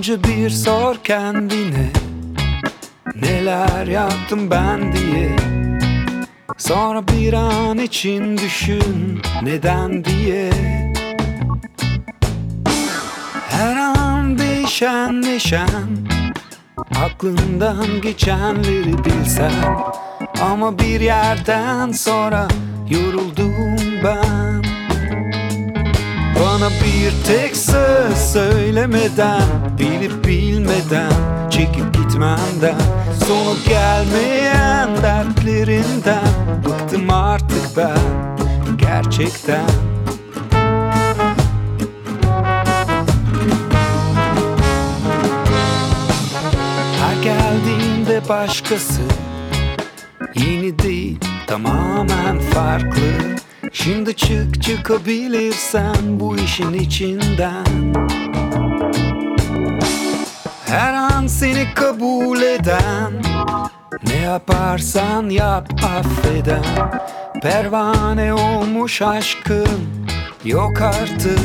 Önce bir sor kendine. Neler yaptım ben diye. Sonra bir an için düşün neden diye. Her an değişen neşen Aklından geçenleri bilsen. Ama bir yerden sonra yoruldum ben. Bana bir tek söz söylemeden Bilip bilmeden çekip gitmenden Sonu gelmeyen dertlerinden Bıktım artık ben gerçekten. Her geldiğinde başkası Yeni değil tamamen farklı. Şimdi çık çıkabilirsen bu işin içinden Her an seni kabul eden Ne yaparsan yap affeden. Pervane olmuş aşkın yok artık.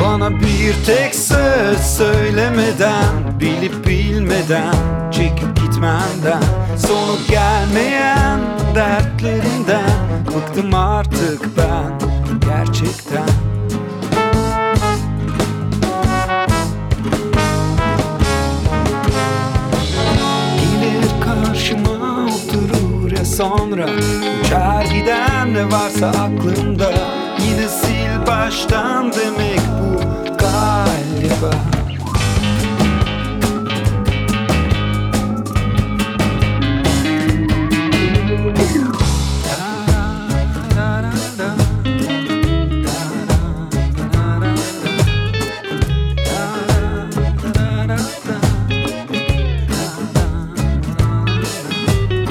Bana bir tek söz söylemeden Bilip bilmeden çekip gitmenden Sonu gelmeyen dertlerinden Bıktım artık ben gerçekten sonra Uçar gider ne varsa aklımda. Yine sil baştan demek bu galiba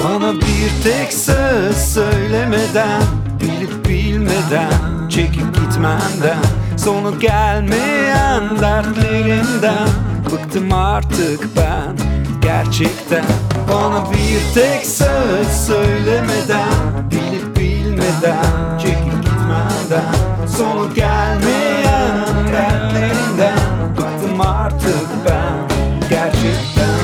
Sana bir tek söz söylemeden Bilip bilmeden Çekip gitmenden Sonu gelmeyen dertlerinden Bıktım artık ben gerçekten. Bana bir tek söz söylemeden Bilip bilmeden Çekip gitmeden Sonu gelmeyen dertlerinden Bıktım artık ben gerçekten.